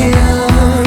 kill